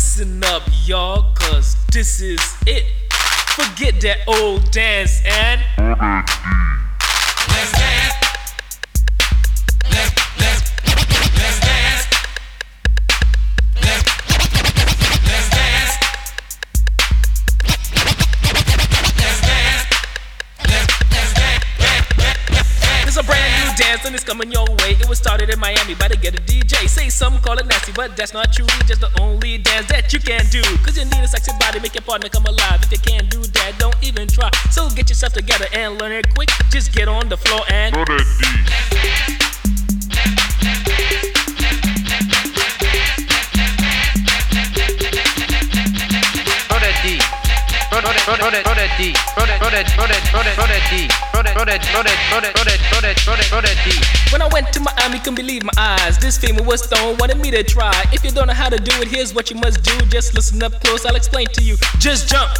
Listen up, y'all, cause this is it. Forget that old dance and. Brand new dance and it's coming your way. It was started in Miami by the Get a DJ. Say some call it nasty, but that's not true. Just the only dance that you can do. Cause you need a sexy body, make your partner come alive. If you can't do that, don't even try. So get yourself together and learn it quick. Just get on the floor and. Throw that D. When I went to Miami, couldn't believe my eyes. This female was stone, wanted me to try. If you don't know how to do it, here's what you must do. Just listen up close, I'll explain to you. Just jump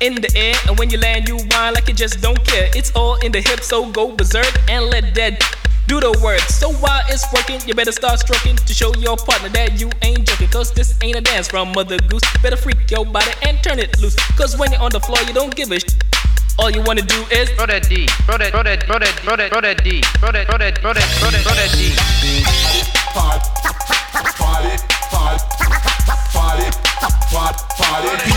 in the air, and when you land, you whine like you just don't care. It's all in the hips, so go berserk and let that do the work. So while it's working, you better start stroking to show your partner that you ain't joking. Cause this ain't a dance from Mother Goose. Better freak your body and turn it loose. Cause when you're on the floor, you don't give a sh. All you wanna do is throw that D, throw that, throw that, throw that, throw that, throw that D, throw that, throw that, throw that, throw that, throw that D. Party, party, party, party, party.